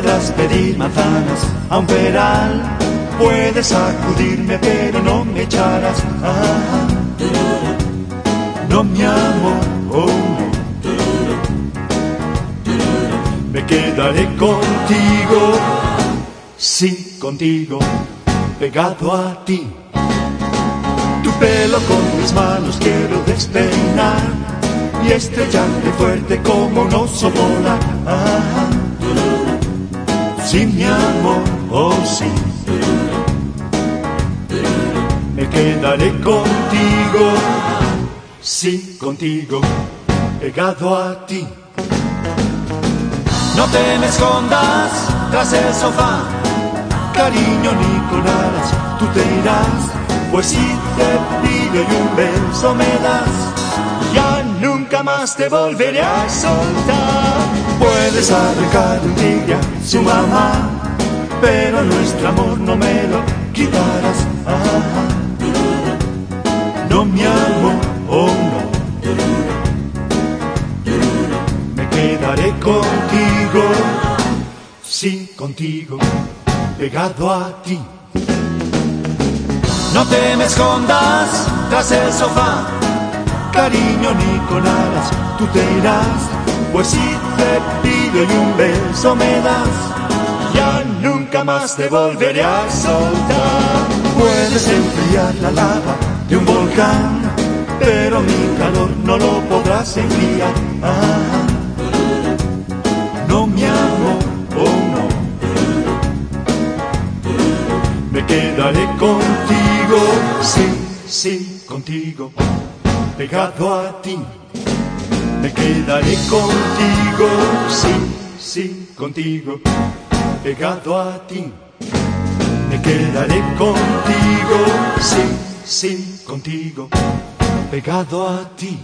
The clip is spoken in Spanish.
podrás pedir manzanas a un peral. Puedes sacudirme, pero no me echarás. Ah, no, mi amor, oh no. Me quedaré contigo, sí, contigo, pegado a ti. Tu pelo con mis manos quiero despeinar y estrellarte fuerte como un oso polar. Ah, sí, mi amor, oh sí. Me quedaré contigo, sí, contigo, pegado a ti. No te me escondas tras el sofá, cariño ni con alas, tú te irás, pues si te pido y un beso me das, ya nunca más te volveré a soltar. Puedes arrancar su mamá, pero nuestro amor no me lo quitarás. Ah, no, mi amor, oh no. Me quedaré contigo, sí, contigo, pegado a ti. No te me escondas tras el sofá, cariño ni con alas, tú te irás, pues si te pido y un beso me das, ya nunca más te volveré a soltar. Puedes enfriar la lava de un volcán, pero mi calor no lo podrás enfriar. Ah, no, mi amor, oh no. Me quedaré contigo, sí, sí, contigo, pegado a ti. Me quedaré contigo, sí, sí, contigo, pegado a ti. Me quedaré contigo, sí, sí, contigo, pegado a ti.